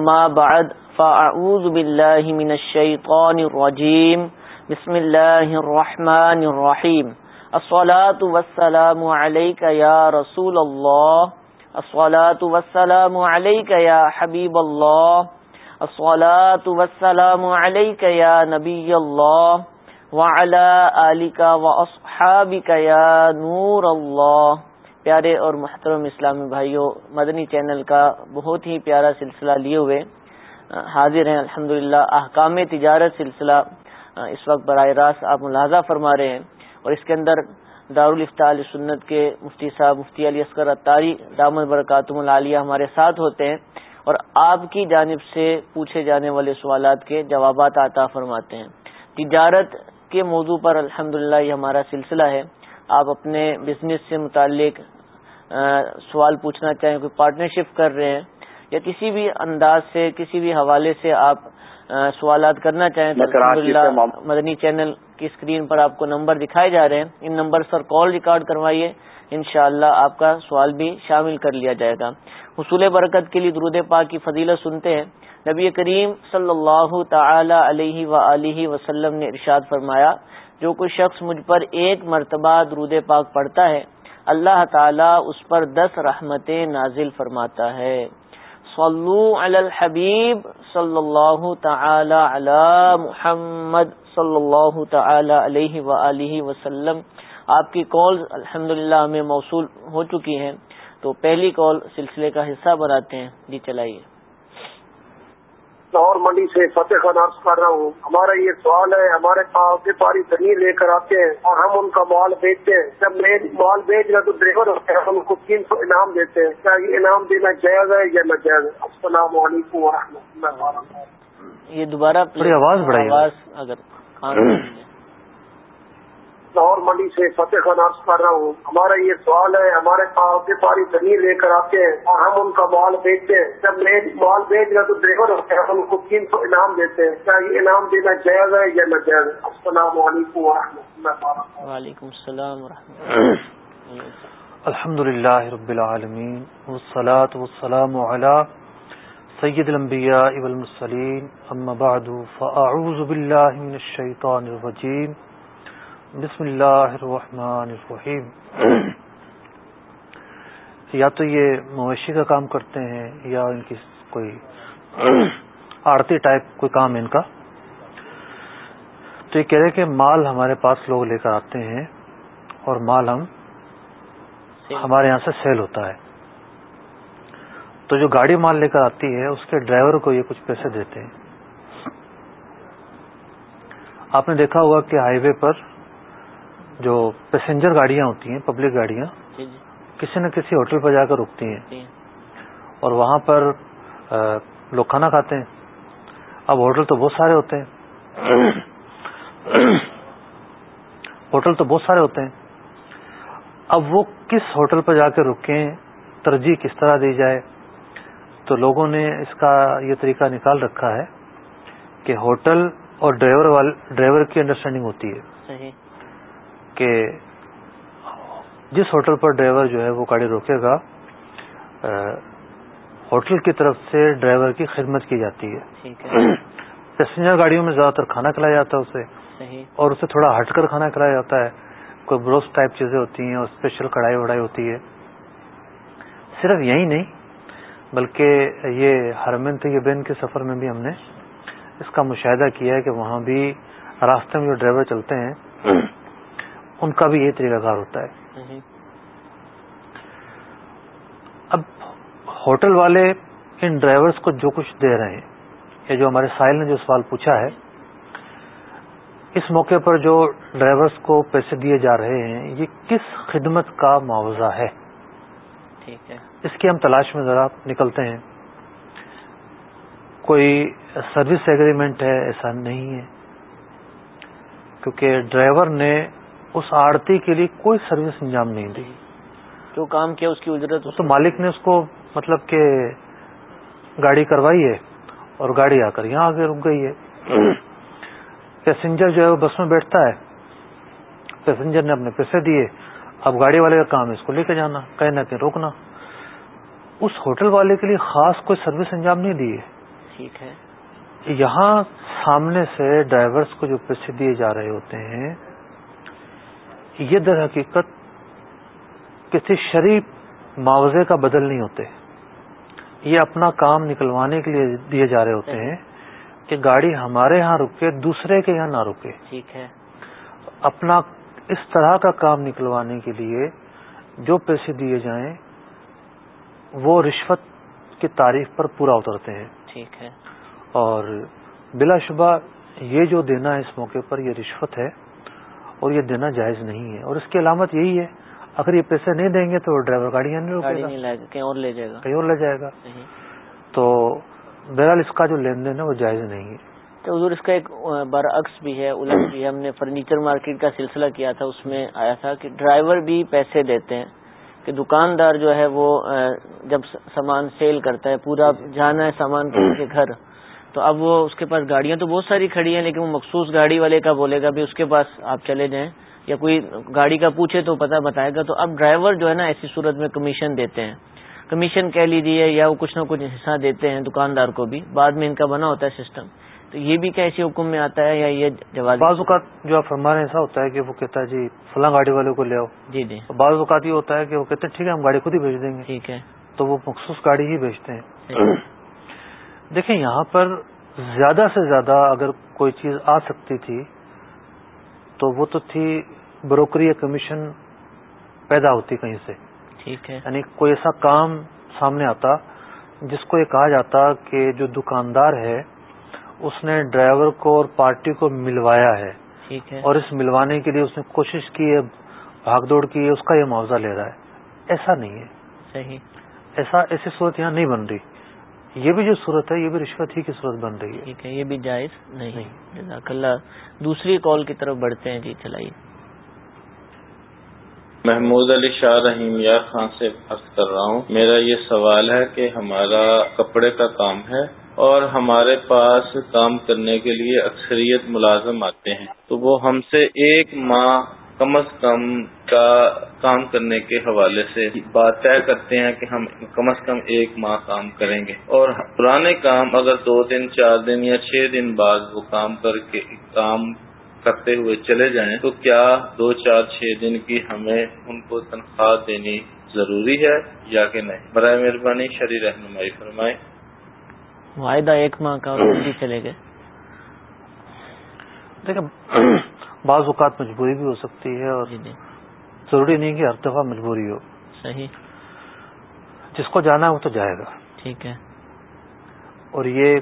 ما بعد فاعوذ بالله من الشيطان الرجيم. بسم الله الرحمن الرحيم. الصلاة والسلام عليك يا رسول الله. الصلاة والسلام عليك يا حبيب الله. الصلاة والسلام عليك يا نبي الله. وعلى آلك وأصحابك يا نور الله. پیارے اور محترم اسلامی بھائیوں مدنی چینل کا بہت ہی پیارا سلسلہ لیے ہوئے حاضر ہیں الحمد احکام تجارت سلسلہ اس وقت براہ راست آپ ملاحظہ فرما رہے ہیں، اور اس کے اندر دارالفتال سنت کے مفتی صاحب، مفتی علی اصغر اتاری دامد برکاتم العالیہ ہمارے ساتھ ہوتے ہیں، اور آپ کی جانب سے پوچھے جانے والے سوالات کے جوابات عطا فرماتے ہیں۔ تجارت کے موضوع پر الحمد یہ ہمارا سلسلہ ہے۔ آپ اپنے بزنس سے متعلق سوال پوچھنا چاہیں کوئی پارٹنرشپ کر رہے ہیں یا کسی بھی انداز سے کسی بھی حوالے سے آپ سوالات کرنا چاہیں تو مدنی چینل کی اسکرین پر آپ کو نمبر دکھائے جا رہے ہیں۔ ان نمبر پر کال ریکارڈ کروائیے انشاءاللہ اللہ آپ کا سوال بھی شامل کر لیا جائے گا۔ حصول برکت کے لیے درود پاک کی فضیلت سنتے ہیں۔ نبی کریم صلی اللہ تعالی علیہ و وسلم نے ارشاد فرمایا جو کوئی شخص مجھ پر ایک مرتبہ درود پاک پڑھتا ہے، اللہ تعالی اس پر دس رحمتیں نازل فرماتا ہے۔ صلو علی الحبیب صلی اللہ تعالی علی محمد صلی اللہ تعالی علیہ و وسلم۔ آپ کی کال الحمد ہمیں موصول ہو چکی ہیں۔ تو پہلی کال سلسلے کا حصہ بناتے ہیں۔ جی چلائیے۔ لاہور منڈی سے فتح خان عرض کر رہا ہوں۔ ہمارا یہ سوال ہے ہمارے پاس ویپاری زمین لے کر آتے ہیں اور ہم ان کا مال بیچتے ہیں۔ جب مال بیچ رہے تو ڈرائیور ہوتے ہیں ہم ان کو تین سو انعام دیتے ہیں۔ کیا یہ انعام دینا جائز ہے یا نہ جائز ہے؟ السلام علیکم و رحمۃ اللہ یہ دوبارہ آواز بڑھائی۔ اگر لاہور منڈی سے فتح خان عرض کر رہا ہوں ہمارا یہ سوال ہے ہمارے پاس ویپاری زمین لے کر آتے ہیں اور ہم ان کا مال بیچتے ہیں۔ جب مال بیچ رہے تو ڈرائیور ہوتے ہیں ہم ان کو تین سو انعام دیتے ہیں۔ کیا یہ انعام دینا جائز ہے یا نہ جائز ہے؟ السلام علیکم و رحمۃ اللہ وعلیکم السلام و الحمد للہ رب العالمین والصلاة والسلام علی سید الانبیاء والمرسلین اما بعد فاعوذ باللہ من الشیطان الرجیم۔ بسم اللہ الرحمن الرحیم۔ یا تو یہ مویشی کا کام کرتے ہیں یا ان کی کوئی آرتی ٹائپ کوئی کام ان کا۔ تو یہ کہہ رہے کہ مال ہمارے پاس لوگ لے کر آتے ہیں اور مال ہم ہمارے یہاں سے سیل ہوتا ہے۔ تو جو گاڑی مال لے کر آتی ہے اس کے ڈرائیور کو یہ کچھ پیسے دیتے ہیں۔ آپ نے دیکھا ہوگا کہ ہائی وے پر جو پیسنجر گاڑیاں ہوتی ہیں پبلک گاڑیاں جی، جی۔ کسی نہ کسی ہوٹل پر جا کر رکتی ہیں۔ جی۔ اور وہاں پر لوگ کھانا کھاتے ہیں۔ اب ہوٹل تو بہت سارے ہوتے ہیں۔ ہوٹل تو بہت سارے ہوتے ہیں۔ اب وہ کس ہوٹل پر جا کے رکیں ترجیح کس طرح دی جائے؟ تو لوگوں نے اس کا یہ طریقہ نکال رکھا ہے کہ ہوٹل اور ڈرائیور ڈرائیور کی انڈرسٹینڈنگ ہوتی ہے۔ کہ جس ہوٹل پر ڈرائیور جو ہے وہ گاڑی روکے گا ہوٹل کی طرف سے ڈرائیور کی خدمت کی جاتی ہے۔ پیسنجر گاڑیوں میں زیادہ تر کھانا کھلایا جاتا ہے اسے۔ اور اسے تھوڑا ہٹ کر کھانا کھلایا جاتا ہے۔ کوئی بروس ٹائپ چیزیں ہوتی ہیں اور اسپیشل کڑھائی وڑائی ہوتی ہے۔ صرف یہی نہیں بلکہ یہ ہرمن طیبین کے سفر میں بھی ہم نے اس کا مشاہدہ کیا ہے کہ وہاں بھی راستے میں جو ڈرائیور چلتے ہیں ان کا بھی یہ طریقہ کار ہوتا ہے۔ اب ہوٹل والے ان ڈرائیورز کو جو کچھ دے رہے ہیں یا جو ہمارے سائل نے جو سوال پوچھا ہے اس موقع پر جو ڈرائیورز کو پیسے دیے جا رہے ہیں یہ کس خدمت کا معاوضہ ہے؟ اس کی ہم تلاش میں ذرا نکلتے ہیں۔ کوئی سروس ایگریمنٹ ہے ایسا نہیں ہے۔ کیونکہ ڈرائیور نے اس آڑتی کے لیے کوئی سروس انجام نہیں دی۔ جو کام کیا اس کی اجرت تو مالک نے اس کو مطلب کہ گاڑی کروائی ہے اور گاڑی آ کر یہاں آگے رک گئی ہے۔ پیسنجر جو ہے وہ بس میں بیٹھتا ہے۔ پیسنجر نے اپنے پیسے دیے۔ اب گاڑی والے کا کام ہے اس کو لے کے جانا کہیں نہ کہیں روکنا۔ اس ہوٹل والے کے لیے خاص کوئی سروس انجام نہیں دی ہے۔ ٹھیک ہے۔ یہاں سامنے سے ڈرائیورز کو جو پیسے دیے جا رہے ہوتے ہیں یہ در حقیقت کسی شریف معاوضے کا بدل نہیں ہوتے۔ یہ اپنا کام نکلوانے کے لیے دیے جا رہے ہوتے ہیں کہ گاڑی ہمارے ہاں رکے دوسرے کے یہاں نہ رکے۔ ٹھیک ہے۔ اپنا اس طرح کا کام نکلوانے کے لیے جو پیسے دیے جائیں وہ رشوت کی تعریف پر پورا اترتے ہیں۔ ٹھیک ہے۔ اور بلا شبہ یہ جو دینا ہے اس موقع پر یہ رشوت ہے اور یہ دینا جائز نہیں ہے۔ اور اس کی علامت یہی ہے اگر یہ پیسے نہیں دیں گے تو ڈرائیور گاڑی نہیں کہیں اور لے جائے گا۔ کہیں اور لے جائے گا۔ تو بہرحال اس کا جو لین دین ہے وہ جائز نہیں ہے۔ تو حضور اس کا ایک برعکس بھی ہے الٹ بھی ہے۔ ہم نے فرنیچر مارکیٹ کا سلسلہ کیا تھا اس میں آیا تھا کہ ڈرائیور بھی پیسے دیتے ہیں کہ دکاندار جو ہے وہ جب سامان سیل کرتا ہے پورا جانا ہے سامان کے گھر تو اب وہ اس کے پاس گاڑیاں تو بہت ساری کھڑی ہیں لیکن وہ مخصوص گاڑی والے کا بولے گا بھی اس کے پاس آپ چلے جائیں یا کوئی گاڑی کا پوچھے تو پتہ بتائے گا۔ تو اب ڈرائیور جو ہے نا ایسی صورت میں کمیشن دیتے ہیں۔ کمیشن کہہ لیجیے یا وہ کچھ نہ کچھ حصہ دیتے ہیں دکاندار کو بھی۔ بعد میں ان کا بنا ہوتا ہے سسٹم۔ تو یہ بھی کیسے حکم میں آتا ہے یا یہ جواز؟ بعض اوقات جو آپ فرما رہے ہیں ایسا ہوتا ہے کہ وہ کہتا ہے جی فلاں گاڑی والے کو لے آؤ۔ جی جی۔ بعض اوقات یہ ہوتا ہے کہ وہ کہتے ہیں ٹھیک ہے ہم گاڑی خود ہی بھیج دیں گے۔ ٹھیک ہے۔ تو وہ مخصوص گاڑی ہی بھیجتے ہیں۔ دیکھیں یہاں پر زیادہ سے زیادہ اگر کوئی چیز آ سکتی تھی تو وہ تو تھی بروکری یا کمیشن پیدا ہوتی کہیں سے۔ ٹھیک ہے۔ یعنی کوئی ایسا کام سامنے آتا جس کو یہ کہا جاتا کہ جو دکاندار ہے اس نے ڈرائیور کو اور پارٹی کو ملوایا ہے۔ ٹھیک ہے۔ اور اس ملوانے کے لیے اس نے کوشش کی ہے بھاگ دوڑ کی ہے اس کا یہ معاوضہ لے رہا ہے۔ ایسا نہیں ہے۔ صحیح۔ ایسا ایسی صورت یہاں نہیں بن رہی۔ یہ بھی جو صورت ہے یہ بھی رشوت ہی کی صورت بن رہی ہے۔ ٹھیک ہے یہ بھی جائز نہیں۔ جزاک اللہ۔ دوسری کال کی طرف بڑھتے ہیں۔ جی چلائیے۔ محمود علی شاہ رحیم یار خان سے عرض کر رہا ہوں۔ میرا یہ سوال ہے کہ ہمارا کپڑے کا کام ہے اور ہمارے پاس کام کرنے کے لیے اکثریت ملازم آتے ہیں۔ تو وہ ہم سے ایک ماہ کم از کم کا کام کرنے کے حوالے سے بات طے کرتے ہیں کہ ہم کم از کم ایک ماہ کام کریں گے۔ اور پرانے کام اگر دو دن چار دن یا چھ دن بعد وہ کام کر کے کام کرتے ہوئے چلے جائیں تو کیا دو چار چھ دن کی ہمیں ان کو تنخواہ دینی ضروری ہے یا کہ نہیں؟ برائے مہربانی شری رہنمائی فرمائے معاہدہ ایک ماہ کا چلے گئے۔ دیکھیں بعض اوقات مجبوری بھی ہو سکتی ہے اور جی جی۔ ضروری نہیں کہ ہر دفعہ مجبوری ہو۔ صحیح۔ جس کو جانا ہے وہ تو جائے گا۔ ٹھیک ہے۔ اور یہ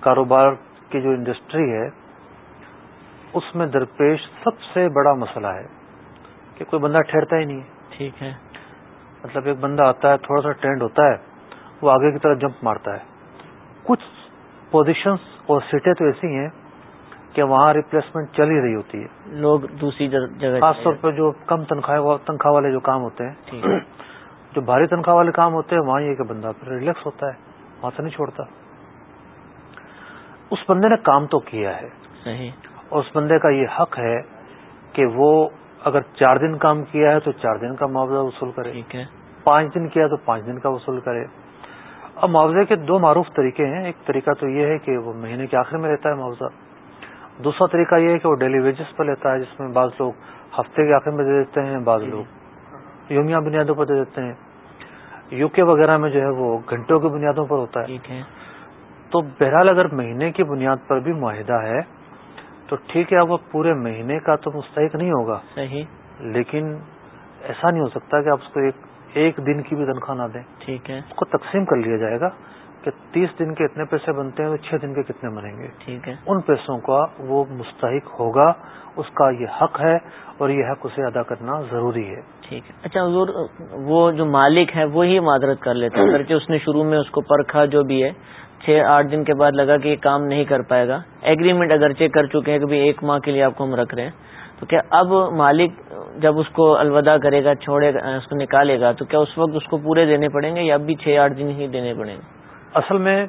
کاروبار کی جو انڈسٹری ہے اس میں درپیش سب سے بڑا مسئلہ ہے کہ کوئی بندہ ٹھہرتا ہی نہیں ٹھیک ہے۔ مطلب ایک بندہ آتا ہے تھوڑا سا ٹرینڈ ہوتا ہے وہ آگے کی طرف جمپ مارتا ہے۔ کچھ پوزیشنز اور سیٹیں تو ایسی ہیں کہ وہاں ریپلیسمنٹ چل ہی رہی ہوتی ہے۔ لوگ دوسری جگہ خاص طور پہ جو کم تنخواہ تنخواہ والے جو کام ہوتے ہیں جو بھاری تنخواہ والے کام ہوتے ہیں وہاں یہ کہ بندہ پھر ریلیکس ہوتا ہے وہاں سے نہیں چھوڑتا۔ اس بندے نے کام تو کیا ہے۔ صحیح۔ اور اس بندے کا یہ حق ہے کہ وہ اگر چار دن کام کیا ہے تو چار دن کا معاوضہ وصول کرے۔ ٹھیک ہے۔ پانچ دن کیا تو پانچ دن کا وصول کرے۔ اب معاوضے کے دو معروف طریقے ہیں۔ ایک طریقہ تو یہ ہے کہ وہ مہینے کے آخر میں لیتا ہے معاوضہ۔ دوسرا طریقہ یہ ہے کہ وہ ڈیلی ویجز پر لیتا ہے جس میں بعض لوگ ہفتے کے آخر میں دے دیتے ہیں بعض لوگ یومیہ بنیادوں پر دے دیتے ہیں۔ یو کے وغیرہ میں جو ہے وہ گھنٹوں کی بنیادوں پر ہوتا ہے۔ تو بہرحال اگر مہینے کی بنیاد پر بھی معاہدہ ہے تو ٹھیک ہے اب وہ پورے مہینے کا تو مستحق نہیں ہوگا۔ صحیح۔ لیکن ایسا نہیں ہو سکتا کہ آپ اس کو ایک ایک دن کی بھی تنخواہ نہ دیں۔ ٹھیک ہے۔ اس کو تقسیم کر لیا جائے گا۔ کہ تیس دن کے اتنے پیسے بنتے ہیں تو چھ دن کے کتنے بنیں گے؟ ٹھیک ہے۔ ان پیسوں کا وہ مستحق ہوگا اس کا یہ حق ہے اور یہ حق اسے ادا کرنا ضروری ہے۔ ٹھیک ہے۔ اچھا حضور وہ جو مالک ہے وہی معذرت کر لیتا ہے۔ اگرچہ اس نے شروع میں اس کو پرکھا جو بھی ہے چھ آٹھ دن کے بعد لگا کہ یہ کام نہیں کر پائے گا۔ ایگریمنٹ اگرچہ کر چکے ہیں کہ ایک ماہ کے لیے آپ کو ہم رکھ رہے ہیں۔ تو کیا اب مالک جب اس کو الوداع کرے گا چھوڑے گا اس کو نکالے گا تو کیا اس وقت اس کو پورے دینے پڑیں گے یا اب بھی چھ آٹھ دن ہی دینے پڑیں گے؟ اصل میں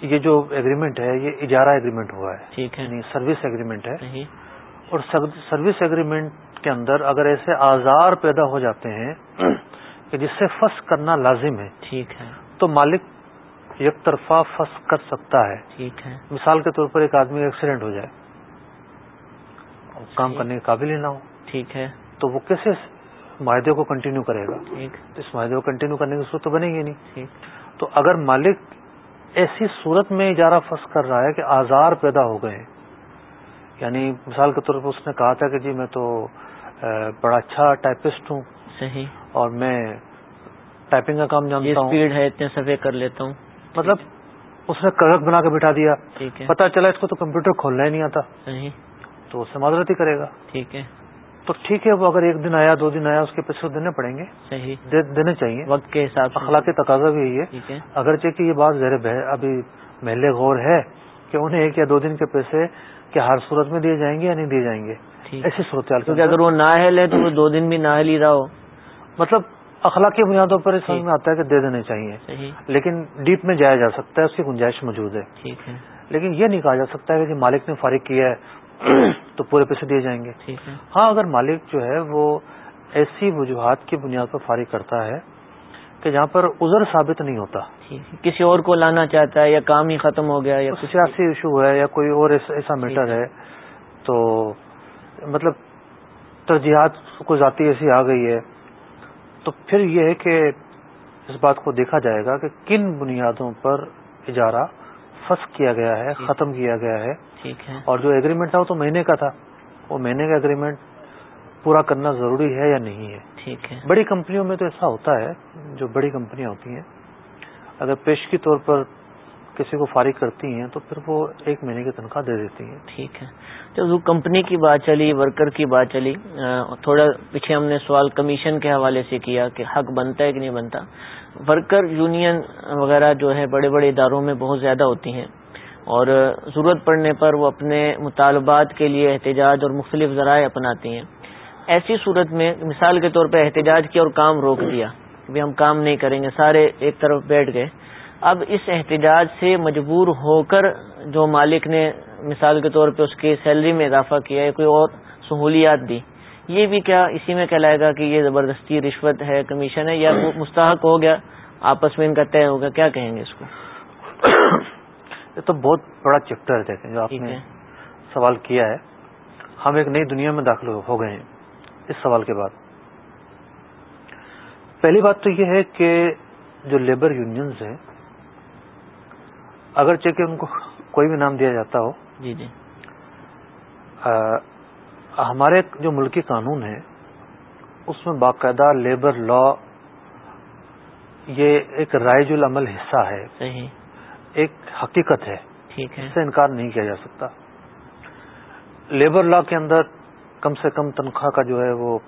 یہ جو ایگریمنٹ ہے یہ اجارہ ایگریمنٹ ہوا ہے۔ ٹھیک ہے۔ یعنی سروس ایگریمنٹ ہے۔ صحیح۔ اور سروس ایگریمنٹ کے اندر اگر ایسے آزار پیدا ہو جاتے ہیں کہ جس سے فس کرنا لازم ہے ٹھیک ہے۔ تو مالک یک طرفہ فس کر سکتا ہے۔ ٹھیک ہے۔ مثال کے طور پر ایک آدمی ایکسیڈنٹ ہو جائے کام کرنے کے قابل ہی نہ ہو ٹھیک ہے۔ تو وہ کیسے معاہدے کو کنٹینیو کرے گا۔ ٹھیک۔ اس معاہدے کو کنٹینیو کرنے کی صورت تو بنے گی نہیں۔ تو اگر مالک ایسی صورت میں اجارہ فس کر رہا ہے کہ آزار پیدا ہو گئے یعنی مثال کے طور پر اس نے کہا تھا کہ جی میں تو بڑا اچھا ٹائپسٹ ہوں صحیح۔ اور میں ٹائپنگ کا کام جانتا ہوں۔ اسپیڈ ہے اتنے صفحے کر لیتا ہوں۔ مطلب اس نے کاغذ بنا کے بٹھا دیا۔ پتا چلا اس کو تو کمپیوٹر کھولنا ہی نہیں آتا۔ صحیح۔ تو اس سے معذرت ہی کرے گا۔ ٹھیک ہے۔ تو ٹھیک ہے وہ اگر ایک دن آیا دو دن آیا اس کے پیسے دینے پڑیں گے۔ صحیح۔ دینے چاہیے۔ وقت کے حساب سے۔ اخلاقی تقاضا بھی یہی ہے۔ اگرچہ کہ یہ بات زیر ابھی محل غور ہے کہ انہیں ایک یا دو دن کے پیسے کیا ہر صورت میں دیے جائیں گے یا نہیں دیے جائیں گے؟ ایسی صورتحال کیونکہ اگر وہ نااہل ہے تو وہ دو دن بھی نااہل ہی رہا ہو۔ مطلب اخلاقی بنیادوں پر سمجھ میں آتا ہے کہ دے دینے چاہیے۔ لیکن ڈیپ میں جایا جا سکتا ہے اس کی گنجائش موجود ہے۔ ٹھیک ہے۔ لیکن یہ نہیں کہا جا سکتا ہے کہ مالک نے فارغ کیا ہے۔ تو پورے پیسے دیے جائیں گے۔ ہاں اگر مالک جو ہے وہ ایسی وجوہات کی بنیاد پر فارغ کرتا ہے کہ جہاں پر عذر ثابت نہیں ہوتا۔ کسی اور کو لانا چاہتا ہے یا کام ہی ختم ہو گیا یا سیاسی ایشو ہے یا کوئی اور ایسا میٹر ہے۔ تو مطلب ترجیحات کوئی ذاتی ایسی آ گئی ہے۔ تو پھر یہ ہے کہ اس بات کو دیکھا جائے گا کہ کن بنیادوں پر اجارہ فس کیا گیا ہے ختم کیا گیا ہے۔ ٹھیک ہے۔ اور جو ایگریمنٹ تھا وہ تو مہینے کا تھا۔ وہ مہینے کا ایگریمنٹ پورا کرنا ضروری ہے یا نہیں ہے؟ ٹھیک ہے۔ بڑی کمپنیوں میں تو ایسا ہوتا ہے جو بڑی کمپنیاں ہوتی ہیں اگر پیشگی طور پر کسی کو فارغ کرتی ہیں تو پھر وہ ایک مہینے کی تنخواہ دے دیتی ہیں۔ ٹھیک ہے۔ تو کمپنی کی بات چلی ورکر کی بات چلی تھوڑا پیچھے ہم نے سوال کمیشن کے حوالے سے کیا کہ حق بنتا ہے کہ نہیں بنتا۔ ورکر یونین وغیرہ جو ہے بڑے بڑے اداروں میں بہت زیادہ ہوتی ہیں۔ اور ضرورت پڑنے پر وہ اپنے مطالبات کے لیے احتجاج اور مختلف ذرائع اپناتی ہیں۔ ایسی صورت میں مثال کے طور پہ احتجاج کیا اور کام روک دیا کہ ہم کام نہیں کریں گے، سارے ایک طرف بیٹھ گئے۔ اب اس احتجاج سے مجبور ہو کر جو مالک نے مثال کے طور پہ اس کی سیلری میں اضافہ کیا ہے کوئی اور سہولیات دی، یہ بھی کیا اسی میں کہلائے گا کہ یہ زبردستی رشوت ہے، کمیشن ہے یا مستحق ہو گیا، آپس میں ان کا طے ہوگا کیا کہیں گے اس کو؟ یہ تو بہت بڑا چیپٹر دیکھیں جو آپ نے سوال کیا ہے۔ ہم ایک نئی دنیا میں داخل ہو گئے ہیں۔ اس سوال کے بعد۔ پہلی بات تو یہ ہے کہ جو لیبر یونینز ہیں اگر کہ ان کو کوئی بھی نام دیا جاتا ہو جی جی۔ ہمارے جو ملکی قانون ہے اس میں باقاعدہ لیبر لا یہ ایک رائج العمل حصہ ہے۔ صحیح۔ ایک حقیقت ہے ٹھیک ہے۔ اس سے انکار نہیں کیا جا سکتا۔ لیبر لا کے اندر کم سے کم تنخواہ کا جو ہے وہ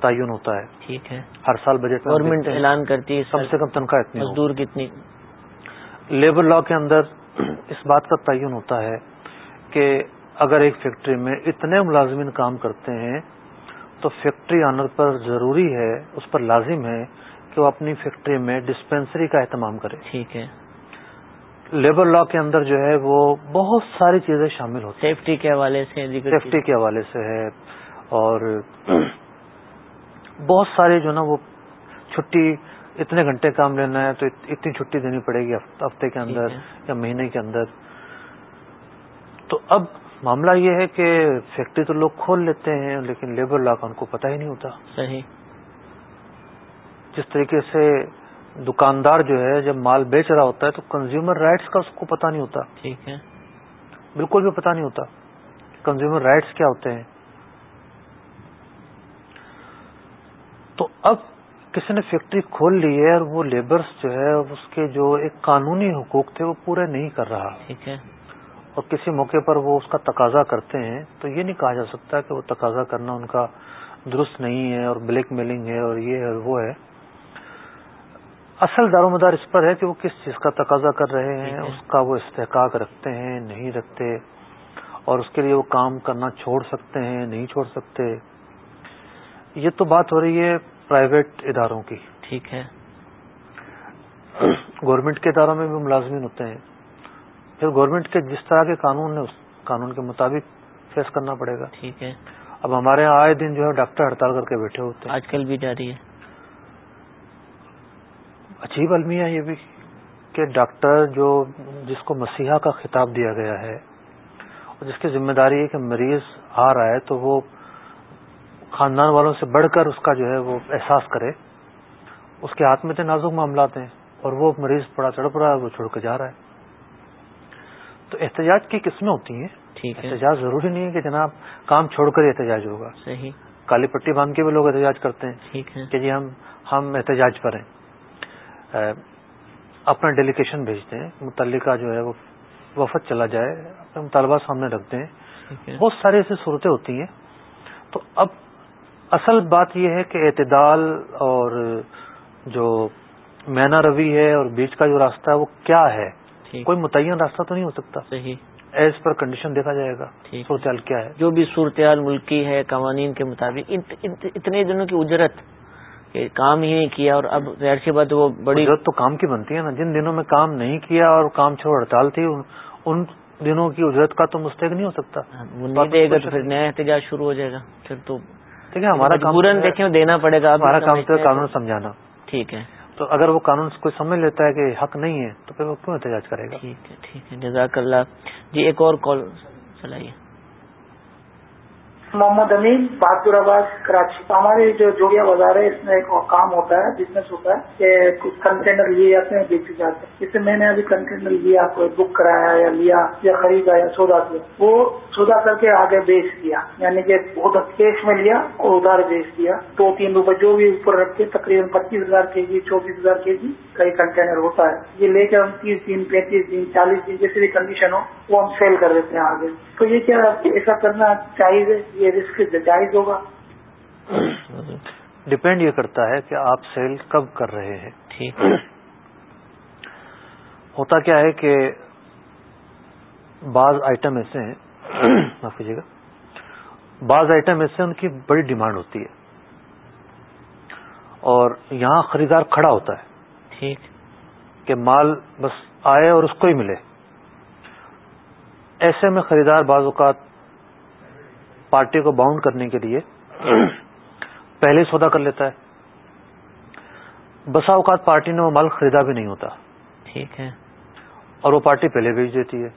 تعین ہوتا ہے۔ ٹھیک ہے۔ ہر سال بجٹ گورنمنٹ اعلان کرتی ہے کم سے کم تنخواہ اتنی مزدور کتنی؟ لیبر لا کے اندر اس بات کا تعین ہوتا ہے کہ اگر ایک فیکٹری میں اتنے ملازمین کام کرتے ہیں تو فیکٹری آنر پر ضروری ہے اس پر لازم ہے کہ وہ اپنی فیکٹری میں ڈسپینسری کا اہتمام کرے۔ ٹھیک ہے۔ لیبر لا کے اندر جو ہے وہ بہت ساری چیزیں شامل ہوتی ہیں۔ سیفٹی کے حوالے سے سیفٹی کے حوالے سے ہے اور بہت سارے جو نا وہ چھٹی اتنے گھنٹے کام لینا ہے تو اتنی چھٹی دینی پڑے گی ہفتے کے اندر یا مہینے کے اندر۔ تو اب معاملہ یہ ہے کہ فیکٹری تو لوگ کھول لیتے ہیں لیکن لیبر لا کا ان کو پتہ ہی نہیں ہوتا۔ صحیح۔ جس طریقے سے دکاندار جو ہے جب مال بیچ رہا ہوتا ہے تو کنزیومر رائٹس کا اس کو پتا نہیں ہوتا۔ ٹھیک ہے۔ بالکل بھی پتا نہیں ہوتا۔ کنزیومر رائٹس کیا ہوتے ہیں؟ تو اب کسی نے فیکٹری کھول لی ہے اور وہ لیبرز جو ہے اس کے جو ایک قانونی حقوق تھے وہ پورے نہیں کر رہا۔ ٹھیک ہے۔ اور کسی موقع پر وہ اس کا تقاضا کرتے ہیں تو یہ نہیں کہا جا سکتا کہ وہ تقاضا کرنا ان کا درست نہیں ہے اور بلیک میلنگ ہے اور یہ ہے اور وہ ہے۔ اصل دار و مدار اس پر ہے کہ وہ کس چیز کا تقاضا کر رہے ہیں اس کا وہ استحقاق رکھتے ہیں نہیں رکھتے اور اس کے لیے وہ کام کرنا چھوڑ سکتے ہیں نہیں چھوڑ سکتے۔ یہ تو بات ہو رہی ہے پرائیویٹ اداروں کی۔ ٹھیک ہے۔ گورنمنٹ کے اداروں میں بھی ملازمین ہوتے ہیں۔ پھر گورنمنٹ کے جس طرح کے قانون اس قانون کے مطابق فیس کرنا پڑے گا۔ ٹھیک ہے۔ اب ہمارے یہاں آئے دن جو ہے ڈاکٹر ہڑتال کر کے بیٹھے ہوتے ہیں۔ آج کل بھی جاری ہے۔ عجیب المیہ یہ بھی کہ ڈاکٹر جو جس کو مسیحا کا خطاب دیا گیا ہے اور جس کی ذمہ داری ہے کہ مریض آ رہا ہے تو وہ خاندان والوں سے بڑھ کر اس کا جو ہے وہ احساس کرے اس کے ہاتھ میں تو نازک معاملات ہیں اور وہ مریض بڑا تڑپ رہا ہے وہ چھوڑ کے جا رہا ہے۔ تو احتجاج کی قسمیں ہوتی ہیں۔ احتجاج ضروری نہیں ہے کہ جناب کام چھوڑ کر احتجاج ہوگا۔ صحیح۔ کالی پٹی باندھ کے بھی لوگ احتجاج کرتے ہیں کہ جی ہم ہم احتجاج پر ہیں۔ اپنا ڈیلیگیشن بھیجتے ہیں متعلقہ جو ہے وہ وفد چلا جائے اپنے مطالبہ سامنے رکھتے ہیں۔ بہت ساری ایسی صورتیں ہوتی ہیں۔ تو اب اصل بات یہ ہے کہ اعتدال اور جو مینا روی ہے اور بیچ کا جو راستہ ہے وہ کیا ہے؟ کوئی متعین راستہ تو نہیں ہو سکتا۔ صحیح۔ ایز پر کنڈیشن دیکھا جائے گا۔ صورتحال کیا ہے؟ جو بھی صورتحال ملکی ہے قوانین کے مطابق اتنے دنوں کی اجرت کام ہی نہیں کیا اور اب ظاہر سی بات وہ بڑی تو کام کی بنتی ہے نا۔ جن دنوں میں کام نہیں کیا اور کام چھوڑ ہڑتال تھی ان دنوں کی اجرت کا تو مستحق نہیں ہو سکتا۔ وہ نہیں دے گا تو پھر نیا احتجاج شروع ہو جائے گا۔ پھر تو ٹھیک ہے ہمارا کام دیکھیں دینا پڑے گا۔ ہمارا کام تو قانون سمجھانا۔ ٹھیک ہے۔ تو اگر وہ قانون کوئی سمجھ لیتا ہے کہ حق نہیں ہے تو پھر وہ کیوں احتجاج کرے گا؟ ٹھیک ہے ٹھیک ہے۔ جزاک اللہ۔ جی ایک اور کال چلائیے۔ محمد امین، بہادر آباد، کراچی۔ ہمارے جو جوڑیا بازار ہے اس میں ایک کام ہوتا ہے بزنس ہوتا ہے، کہ کچھ کنٹینر لیے جاتے ہیں، بیچے جاتے ہیں۔ جیسے میں نے ابھی کنٹینر لیا، کوئی بک کرایا یا لیا، یا خریدا یا سودا کیا، وہ سودا کر کے آگے بیچ دیا۔ یعنی کہ بہت کیش میں لیا اور ادھار بیچ دیا۔ دو تین روپے جو بھی اوپر رکھ کے تقریباً پچیس ہزار کے جی چوبیس ہزار کے جی کئی کنٹینر ہوتا ہے۔ یہ لے کے ہم تیس دن، پینتیس دن، چالیس دن، جیسے بھی کنڈیشن ہو، وہ ہم سیل کر دیتے ہیں آگے۔ تو یہ کیا ایسا کرنا چاہیے یہ رسک جائز ہوگا۔ ڈپینڈ یہ کرتا ہے کہ آپ سیل کب کر رہے ہیں، ٹھیک ہوتا کیا ہے کہ بعض آئٹم ایسے ہیں، معاف کیجیے گا۔ بعض آئٹم ایسے ان کی بڑی ڈیمانڈ ہوتی ہے۔ اور یہاں خریدار کھڑا ہوتا ہے، ٹھیک، کہ مال بس آئے اور اس کو ہی ملے۔ ایسے میں خریدار بعض اوقات پارٹی کو باؤنڈ کرنے کے لیے پہلے سودا کر لیتا ہے۔ بسا اوقات پارٹی نے وہ مال خریدا بھی نہیں ہوتا۔ ٹھیک ہے۔ اور وہ پارٹی پہلے بھیج دیتی ہے۔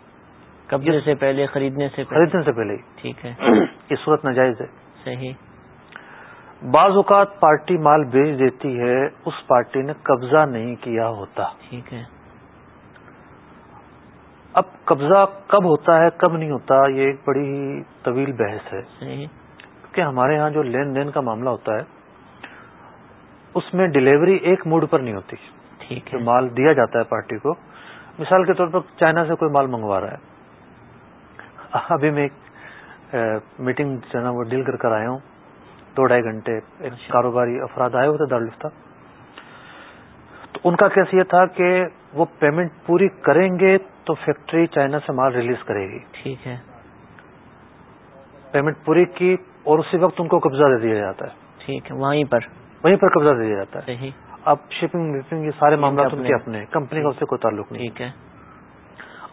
قبضے سے پہلے؟ خریدنے سے خریدنے سے پہلے ٹھیک ہے۔ یہ صورت ناجائز ہے۔ صحیح۔ بعض اوقات پارٹی مال بیچ دیتی ہے اس پارٹی نے قبضہ نہیں کیا ہوتا۔ ٹھیک ہے۔ اب قبضہ کب ہوتا ہے کب نہیں ہوتا یہ ایک بڑی ہی طویل بحث ہے۔ کیونکہ ہمارے ہاں جو لین دین کا معاملہ ہوتا ہے اس میں ڈلیوری ایک موڈ پر نہیں ہوتی۔ ٹھیک ہے۔ مال دیا جاتا ہے پارٹی کو۔ مثال کے طور پر چائنا سے کوئی مال منگوا رہا ہے۔ ابھی میں ایک میٹنگ جو ہے نا وہ ڈیل کر کر آیا ہوں۔ دو ڈھائی گھنٹے ایک اچھا۔ کاروباری افراد آئے ہوئے تھے دارالفتہ تو ان کا کیس یہ تھا کہ وہ پیمنٹ پوری کریں گے تو فیکٹری چائنا سے مال ریلیز کرے گی۔ ٹھیک ہے۔ پیمنٹ پوری کی اور اسی وقت ان کو قبضہ دے دیا جاتا ہے۔ ٹھیک ہے وہیں پر۔ وہیں پر قبضہ دے دیا جاتا ہے۔ اب شپنگ وپنگ یہ سارے معاملات ان کے اپنے۔ کمپنی کا اس سے کوئی تعلق نہیں۔ ٹھیک ہے۔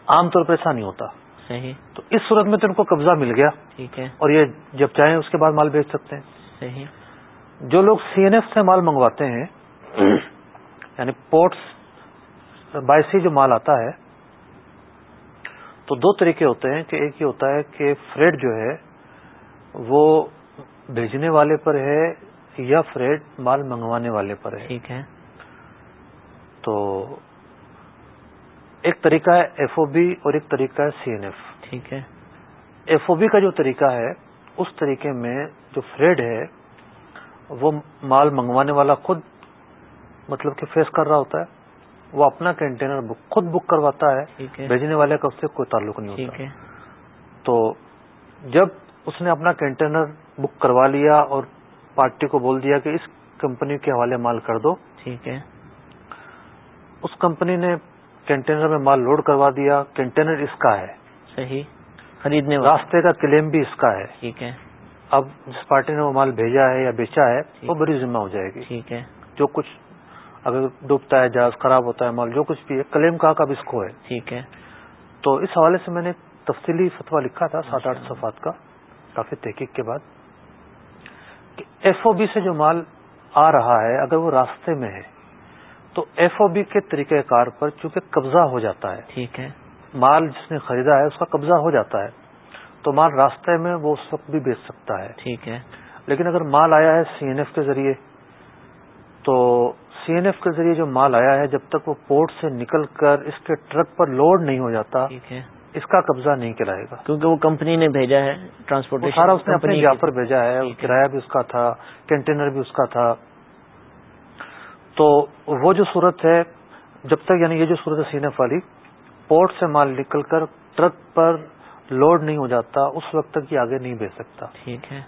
عام طور پر ایسا نہیں ہوتا۔ صحیح۔ تو اس صورت میں تو ان کو قبضہ مل گیا۔ ٹھیک ہے۔ اور یہ جب چاہیں اس کے بعد مال بیچ سکتے ہیں۔ صحیح۔ جو لوگ سی این ایف سے مال منگواتے ہیں یعنی پورٹس بائی جو مال آتا ہے تو دو طریقے ہوتے ہیں کہ ایک یہ ہوتا ہے کہ فریڈ جو ہے وہ بھیجنے والے پر ہے یا فریڈ مال منگوانے والے پر ہے۔ ٹھیک ہے۔ تو ایک طریقہ ہے ایف او بی اور ایک طریقہ ہے سی این ایف۔ ٹھیک ہے۔ ایف او بی کا جو طریقہ ہے اس طریقے میں جو فریڈ ہے وہ مال منگوانے والا خود مطلب کہ فیس کر رہا ہوتا ہے۔ وہ اپنا کنٹینر خود بک کرواتا ہے بھیجنے والے کا اس سے کوئی تعلق نہیں ہوتا۔ تو جب اس نے اپنا کنٹینر بک کروا لیا اور پارٹی کو بول دیا کہ اس کمپنی کے حوالے مال کر دو ٹھیک ہے۔ اس کمپنی نے کنٹینر میں مال لوڈ کروا دیا۔ کنٹینر اس کا ہے۔ صحیح۔ خریدنے راستے کا کلیم بھی اس کا ہے۔ ٹھیک ہے۔ اب جس پارٹی نے وہ مال بھیجا ہے یا بیچا ہے وہ بڑی ذمہ ہو جائے گی۔ ٹھیک ہے۔ جو کچھ اگر ڈوبتا ہے جہاز خراب ہوتا ہے مال جو کچھ بھی ہے کلیم کا کب اس کو ہے؟ ٹھیک ہے۔ تو اس حوالے سے میں نے تفصیلی فتوا لکھا تھا سات آٹھ صفحات کا کافی تحقیق کے بعد کہ ایف او بی سے جو مال آ رہا ہے اگر وہ راستے میں ہے تو ایف او بی کے طریقہ کار پر چونکہ قبضہ ہو جاتا ہے ٹھیک ہے۔ مال جس نے خریدا ہے اس کا قبضہ ہو جاتا ہے تو مال راستے میں وہ اس وقت بھی بیچ سکتا ہے۔ ٹھیک ہے۔ لیکن اگر مال آیا ہے سی این ایف کے ذریعے تو سی این ایف کے ذریعے جو مال آیا ہے جب تک وہ پورٹ سے نکل کر اس کے ٹرک پر لوڈ نہیں ہو جاتا اس کا قبضہ نہیں کرائے گا۔ کیونکہ وہ کمپنی نے بھیجا ہے ٹرانسپورٹ سارا اس نے اپنے جا پر بھیجا ہے کرایہ بھی اس کا تھا کنٹینر بھی اس کا تھا۔ تو وہ جو صورت ہے جب تک یعنی یہ جو صورت ہے سینف والی پورٹ سے مال نکل کر ٹرک پر لوڈ نہیں ہو جاتا اس وقت تک یہ آگے نہیں بیچ سکتا۔ ٹھیک ہے۔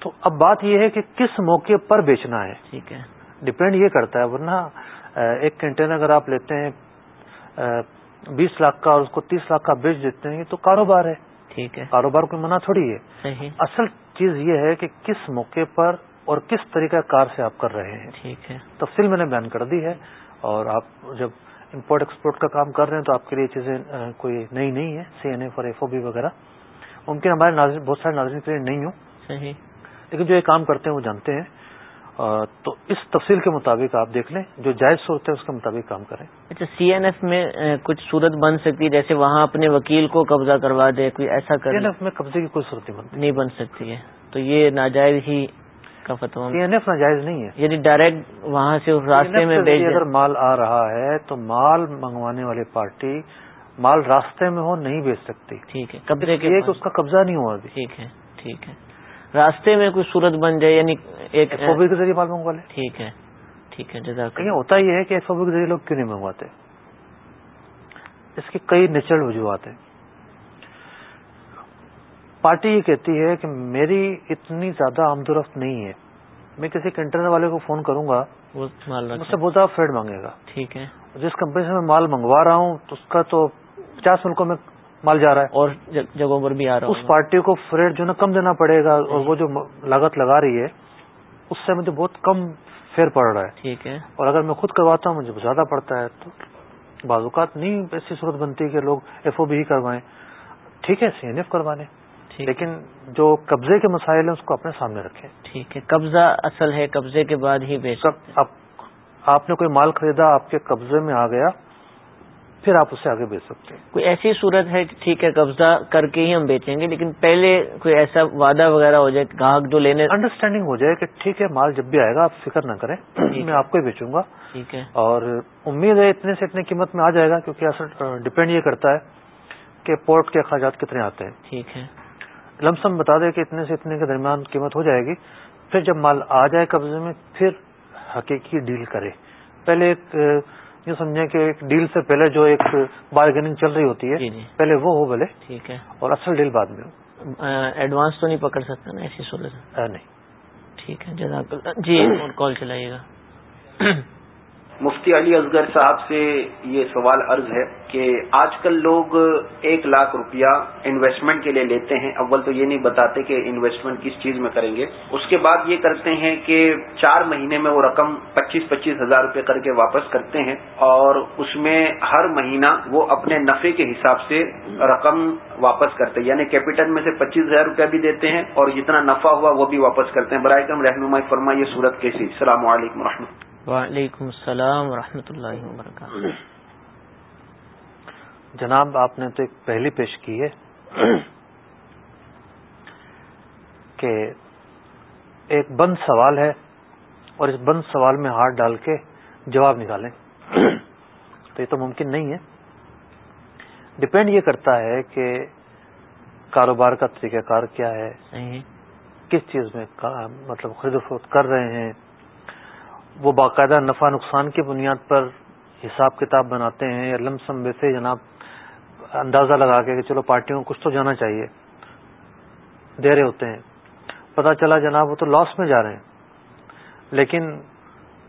تو اب بات یہ ہے کہ کس موقع پر بیچنا ہے؟ ٹھیک ہے۔ ڈپینڈ یہ کرتا ہے ورنہ ایک کنٹینر اگر آپ لیتے ہیں بیس لاکھ کا اور اس کو تیس لاکھ کا بیچ دیتے ہیں تو کاروبار ہے۔ ٹھیک ہے۔ کاروبار کو منع تھوڑی ہے۔ اصل چیز یہ ہے کہ کس موقع پر اور کس طریقہ کار سے آپ کر رہے ہیں۔ ٹھیک ہے۔ تفصیل میں نے بیان کر دی ہے اور آپ جب امپورٹ ایکسپورٹ کا کام کر رہے ہیں تو آپ کے لیے چیزیں کوئی نئی نہیں ہے سی این ایف اور ایف او بی وغیرہ۔ ممکن ہمارے بہت سارے ناظرین کے لیے نہیں ہوں۔ لیکن جو یہ کام کرتے ہیں وہ جانتے ہیں۔ تو اس تفصیل کے مطابق آپ دیکھ لیں جو جائز صورت ہے اس کے مطابق کام کریں۔ اچھا سی این ایف میں کچھ صورت بن سکتی ہے جیسے وہاں اپنے وکیل کو قبضہ کروا دے کوئی ایسا کر سی این ایف میں قبضے کی کوئی صورت نہیں بن سکتی ہے۔ تو یہ ناجائز ہی کا فتو سی این ایف ناجائز نہیں ہے۔ یعنی ڈائریکٹ وہاں سے راستے میں اگر مال آ رہا ہے تو مال منگوانے والی پارٹی مال راستے میں ہو نہیں بیچ سکتی۔ ٹھیک ہے قبضے کے اس کا قبضہ نہیں ہوا ٹھیک ہے ٹھیک ہے۔ راستے میں کوئی صورت بن جائے یعنی ایک ایف او بی کے ذریعے مال منگوا لیں ٹھیک ہے ٹھیک ہے جزاک ہوتا یہ ہے کہ ایف او بی کے ذریعے لوگ کیوں نہیں منگواتے؟ اس کی کئی نیچرل وجوہات ہیں۔ پارٹی یہ کہتی ہے کہ میری اتنی زیادہ آمدورفت نہیں ہے۔ میں کسی کنٹینر والے کو فون کروں گا مجھ سے بہت زیادہ فیڈ مانگے گا۔ ٹھیک ہے۔ جس کمپنی سے میں مال منگوا رہا ہوں اس کا تو پچاس ملکوں میں مال جا رہا ہے۔ اور جگہوں پر بھی آ رہا ہے اس پارٹی کو فریڈ جو نا کم دینا پڑے گا اور وہ جو لاگت لگا رہی ہے اس سے مجھے بہت کم فیئر پڑ رہا ہے۔ ٹھیک ہے۔ اور اگر میں خود کرواتا ہوں مجھے زیادہ پڑتا ہے تو بعض اوقات نہیں ایسی صورت بنتی کہ لوگ ایف او بی ہی کروائیں۔ ٹھیک ہے سی این ایف کروا لیں لیکن جو قبضے کے مسائل ہیں اس کو اپنے سامنے رکھیں۔ ٹھیک ہے۔ قبضہ اصل ہے قبضے کے بعد ہی بیچ آپ نے کوئی مال خریدا آپ کے قبضے میں آ گیا پھر آپ اسے آگے بیچ سکتے ہیں۔ کوئی ایسی صورت ہے کہ ٹھیک ہے قبضہ کر کے ہی ہم بیچیں گے لیکن پہلے کوئی ایسا وعدہ وغیرہ ہو جائے گاہک جو لینے انڈرسٹینڈنگ ہو جائے کہ ٹھیک ہے مال جب بھی آئے گا آپ فکر نہ کریں میں آپ کو ہی بیچوں گا۔ ٹھیک ہے۔ اور امید ہے اتنے سے اتنے قیمت میں آ جائے گا کیونکہ اصل ڈپینڈ یہ کرتا ہے کہ پورٹ کے اخراجات کتنے آتے ہیں۔ ٹھیک ہے۔ لمسم بتا دے کہ اتنے سے اتنے کے درمیان قیمت ہو جائے گی۔ پھر جب مال آ جائے قبضے میں پھر حقیقی ڈیل کرے۔ پہلے ایک یہ سمجھیں کہ ایک ڈیل سے پہلے جو ایک بارگیننگ چل رہی ہوتی ہے جی جی۔ پہلے وہ ہو بھلے ٹھیک ہے۔ اور اصل ڈیل بعد میں ہو۔ ایڈوانس تو نہیں پکڑ سکتا نا ایسی صورت۔ نہیں۔ ٹھیک ہے جزاک اللہ جی کال چلائیے گا۔ مفتی علی اصغر صاحب سے یہ سوال عرض ہے کہ آج کل لوگ ایک لاکھ روپیہ انویسٹمنٹ کے لیے لیتے ہیں۔ اول تو یہ نہیں بتاتے کہ انویسٹمنٹ کس چیز میں کریں گے۔ اس کے بعد یہ کرتے ہیں کہ چار مہینے میں وہ رقم پچیس پچیس ہزار روپے کر کے واپس کرتے ہیں اور اس میں ہر مہینہ وہ اپنے نفے کے حساب سے رقم واپس کرتے ہیں۔ یعنی کیپٹل میں سے پچیس ہزار روپیہ بھی دیتے ہیں اور جتنا نفع ہوا وہ بھی واپس کرتے ہیں۔ برائے کرم رہنمائی فرما یہ صورت کیسی۔ السلام علیکم و رحمۃ وعلیکم السلام ورحمۃ اللہ وبرکاتہ۔ جناب آپ نے تو ایک پہلی پیش کی ہے کہ ایک بند سوال ہے اور اس بند سوال میں ہاتھ ڈال کے جواب نکالیں۔ تو یہ تو ممکن نہیں ہے۔ ڈپینڈ یہ کرتا ہے کہ کاروبار کا طریقہ کار کیا ہے۔ کس چیز میں مطلب خرید و فروخت کر رہے ہیں۔ وہ باقاعدہ نفع نقصان کی بنیاد پر حساب کتاب بناتے ہیں یا لم سم ویسے جناب اندازہ لگا کے کہ چلو پارٹیوں کو کچھ تو جانا چاہیے دے رہے ہوتے ہیں۔ پتا چلا جناب وہ تو لاس میں جا رہے ہیں۔ لیکن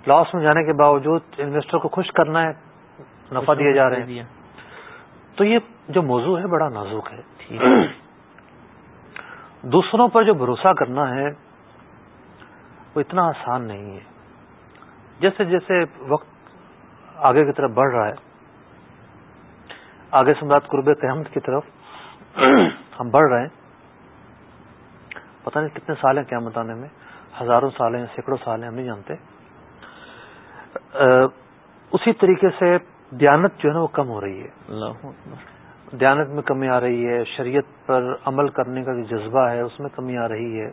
لاس میں جانے کے باوجود انویسٹر کو خوش کرنا ہے نفع دیے جا رہے ہیں۔ تو یہ جو موضوع ہے بڑا نازک ہے۔ دوسروں پر جو بھروسہ کرنا ہے وہ اتنا آسان نہیں ہے۔ جیسے جیسے وقت آگے کی طرف بڑھ رہا ہے آگے سے مراد قرب قیامت کی طرف ہم بڑھ رہے ہیں۔ پتہ نہیں کتنے سال ہیں قیامت آنے میں ہزاروں سال ہیں سینکڑوں سال ہیں ہم نہیں جانتے۔ اسی طریقے سے دیانت جو ہے نا وہ کم ہو رہی ہے۔ دیانت میں کمی آ رہی ہے شریعت پر عمل کرنے کا جو جذبہ ہے اس میں کمی آ رہی ہے۔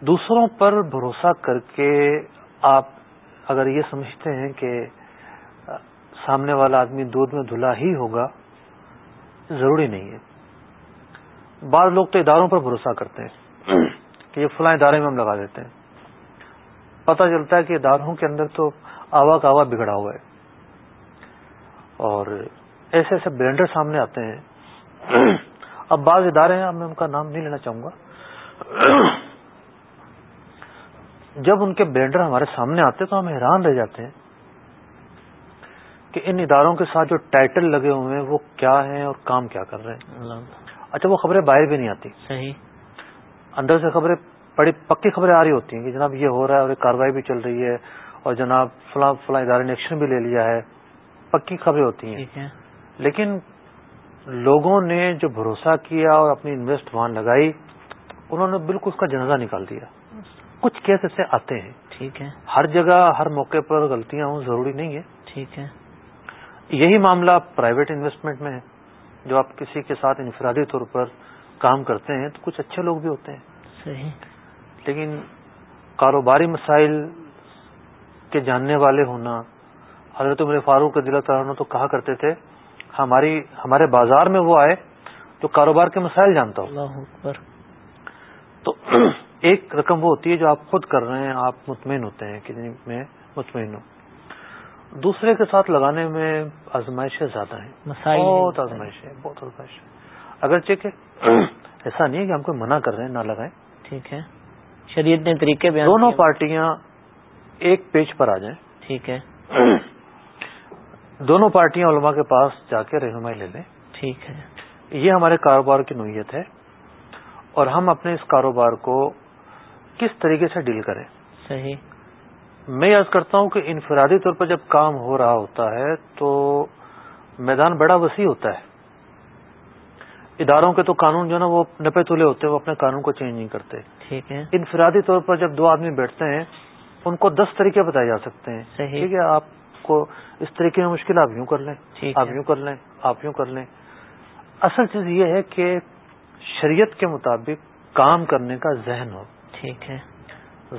دوسروں پر بھروسہ کر کے آپ اگر یہ سمجھتے ہیں کہ سامنے والا آدمی دودھ میں دھلا ہی ہوگا، ضروری نہیں ہے۔ بعض لوگ تو اداروں پر بھروسہ کرتے ہیں کہ یہ فلاں ادارے میں ہم لگا دیتے ہیں۔ پتہ چلتا ہے کہ اداروں کے اندر تو آوا کا آوا بگڑا ہوا ہے۔ اور ایسے ایسے برینڈر سامنے آتے ہیں۔ اب بعض ادارے ہیں اب میں ان کا نام نہیں لینا چاہوں گا۔ جب ان کے برینڈر ہمارے سامنے آتے تو ہم حیران رہ جاتے ہیں کہ ان اداروں کے ساتھ جو ٹائٹل لگے ہوئے ہیں وہ کیا ہیں اور کام کیا کر رہے ہیں؟ اچھا وہ خبریں باہر بھی نہیں آتی۔ صحیح۔ اندر سے خبریں بڑی پکی خبریں آ رہی ہوتی ہیں کہ جناب یہ ہو رہا ہے اور ایک کاروائی بھی چل رہی ہے اور جناب فلاں فلاں ادارے نے ایکشن بھی لے لیا ہے۔ پکی خبریں ہوتی ہیں۔ لیکن لوگوں نے جو بھروسہ کیا اور اپنی انویسٹ وہاں لگائی انہوں نے بالکل اس کا جنازہ نکال دیا۔ کچھ کیس ایسے آتے ہیں۔ ٹھیک ہے۔ ہر جگہ ہر موقع پر غلطیاں ہوں ضروری نہیں ہے ٹھیک ہے۔ یہی معاملہ پرائیویٹ انویسٹمنٹ میں ہے۔ جو آپ کسی کے ساتھ انفرادی طور پر کام کرتے ہیں تو کچھ اچھے لوگ بھی ہوتے ہیں۔ صحیح۔ لیکن کاروباری مسائل کے جاننے والے ہونا حضرت عمر فاروق کے دل تعالیٰ تو کہا کرتے تھے ہماری ہمارے بازار میں وہ آئے جو کاروبار کے مسائل جانتا ہو۔ تو ایک رقم وہ ہوتی ہے جو آپ خود کر رہے ہیں آپ مطمئن ہوتے ہیں کہ میں مطمئن ہوں۔ دوسرے کے ساتھ لگانے میں آزمائشیں زیادہ ہیں۔ بہت آزمائش ہے بہت آزمائش ہے اگرچہ کہ ایسا نہیں ہے کہ ہم کو منع کر رہے ہیں نہ لگائیں۔ ٹھیک ہے۔ شریعت نے طریقے دونوں پارٹیاں ایک پیج پر آ جائیں۔ ٹھیک ہے۔ دونوں پارٹیاں علماء کے پاس جا کے رہنمائی لے لیں۔ ٹھیک ہے۔ یہ ہمارے کاروبار کی نوعیت ہے اور ہم اپنے اس کاروبار کو کس طریقے سے ڈیل کریں؟ صحیح۔ میں یاد کرتا ہوں کہ انفرادی طور پر جب کام ہو رہا ہوتا ہے تو میدان بڑا وسیع ہوتا ہے۔ اداروں کے تو قانون جو ہے نا وہ نپے تلے ہوتے ہیں وہ اپنے قانون کو چینج نہیں کرتے۔ ٹھیک ہے۔ انفرادی طور پر جب دو آدمی بیٹھتے ہیں ان کو دس طریقے بتائے جا سکتے ہیں۔ ٹھیک ہے آپ کو اس طریقے میں مشکل آپ یوں کر لیں۔ آپ یوں کر لیں آپ یوں کر لیں۔ اصل چیز یہ ہے کہ شریعت کے مطابق کام کرنے کا ذہن ہو۔ ٹھیک ہے۔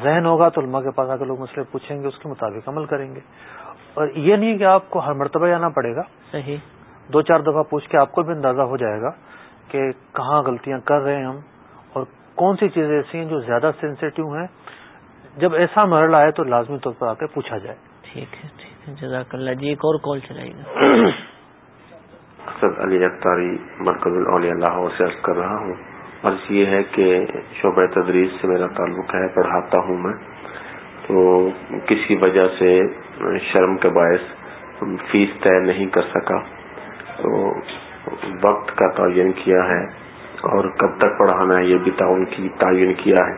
ذہن ہوگا تو علماء کے پاس آ کے لوگ مسئلے پوچھیں گے اس کے مطابق عمل کریں گے۔ اور یہ نہیں کہ آپ کو ہر مرتبہ جانا پڑے گا۔ صحیح۔ دو چار دفعہ پوچھ کے آپ کو بھی اندازہ ہو جائے گا کہ کہاں غلطیاں کر رہے ہیں ہم اور کون سی چیزیں ایسی ہیں جو زیادہ سینسیٹیو ہیں۔ جب ایسا مرحلہ آئے تو لازمی طور پر آ کے پوچھا جائے۔ ٹھیک ہے ٹھیک ہے۔ جزاک اللہ۔ جی ایک اور کال چلائے گا اسد علی اختاری مرکز اللہ سے عرض کر رہا ہوں۔ عرض یہ ہے کہ شعبہ تدریس سے میرا تعلق ہے، پڑھاتا ہوں میں۔ تو کسی وجہ سے شرم کے باعث فیس طے نہیں کر سکا۔ تو وقت کا تعین کیا ہے اور کب تک پڑھانا ہے، یہ بھی تعاون کی، تعین کیا ہے۔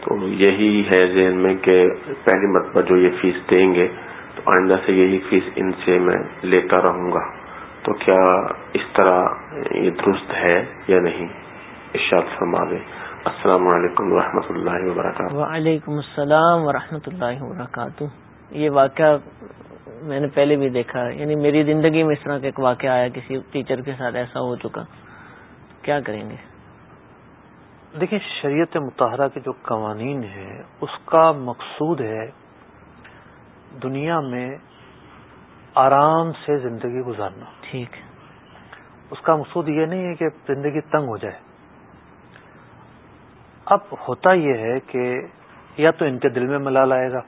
تو یہی ہے ذہن میں کہ پہلی مرتبہ جو یہ فیس دیں گے، تو آئندہ سے یہی فیس ان سے میں لیتا رہوں گا۔ تو کیا اس طرح یہ درست ہے یا نہیں؟ ارشاد فرما دیں السلام علیکم و اللہ وبرکاتہ۔ وعلیکم السلام ورحمۃ اللہ وبرکاتہ۔ یہ واقعہ میں نے پہلے بھی دیکھا یعنی میری زندگی میں اس طرح کا ایک واقعہ آیا کسی ٹیچر کے ساتھ ایسا ہو چکا۔ کیا کریں گے؟ دیکھیں شریعت متحرہ کے جو قوانین ہیں اس کا مقصود ہے دنیا میں آرام سے زندگی گزارنا۔ ٹھیک۔ اس کا مقصود یہ نہیں ہے کہ زندگی تنگ ہو جائے۔ اب ہوتا یہ ہے کہ یا تو ان کے دل میں ملال آئے گا۔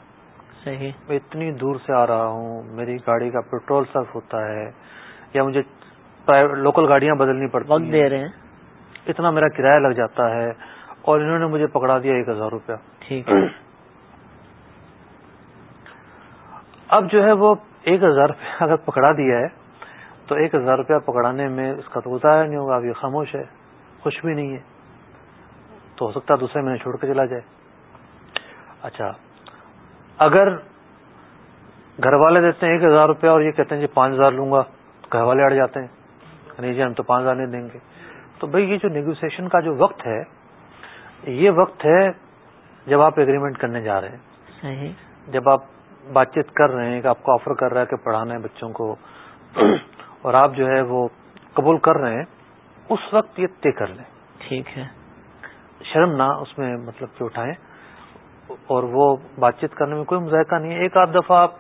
صحیح۔ میں اتنی دور سے آ رہا ہوں میری گاڑی کا پیٹرول صرف ہوتا ہے یا مجھے لوکل گاڑیاں بدلنی پڑتی وقت دے رہے ہیں۔ اتنا میرا کرایہ لگ جاتا ہے اور انہوں نے مجھے پکڑا دیا ایک ہزار روپیہ۔ ٹھیک۔ اب جو ہے وہ ایک ہزار روپیہ اگر پکڑا دیا ہے تو ایک ہزار روپیہ پکڑانے میں اس کا تو گزارا نہیں ہوگا اب یہ خاموش ہے خوش بھی نہیں ہے۔ تو ہو سکتا ہے دوسرے مہینے چھوڑ کے چلا جائے۔ اچھا اگر گھر والے دیتے ہیں ایک ہزار روپیہ اور یہ کہتے ہیں جی پانچ ہزار لوں گا گھر والے اڑ جاتے ہیں۔ نہیں جی ہم تو پانچ ہزار نہیں دیں گے۔ تو بھائی یہ جو نیگوسیشن کا جو وقت ہے یہ وقت ہے جب آپ اگریمنٹ کرنے جا رہے ہیں۔ صحیح۔ جب آپ بات چیت کر رہے ہیں کہ آپ کو آفر کر رہا ہے کہ پڑھانا ہے بچوں کو اور آپ جو ہے وہ قبول کر رہے ہیں اس وقت یہ طے کر لیں۔ ٹھیک ہے۔ شرم نہ اس میں مطلب کہ اٹھائیں۔ اور وہ بات چیت کرنے میں کوئی مذائقہ نہیں ہے۔ ایک آدھ دفعہ آپ